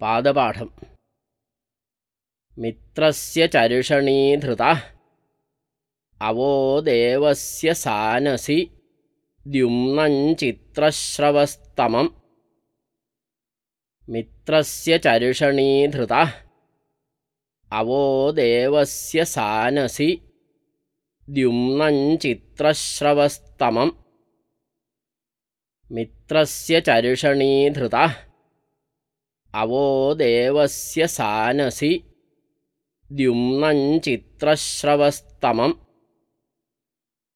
पादपाठम्। मित्रस्य चर्षणीधृता। अवो देवस्य सानसि द्युम्नञ्चित्रश्रवस्तमम् मित्रस्य चर्षणीधृता। अवो देवस्य सानसि द्युम्नञ्चित्रश्रवस्तमम् मित्रस्य चर्षणीधृता अवो देवस्य सानसि द्युम्नञ्चित्रश्रवस्तमम्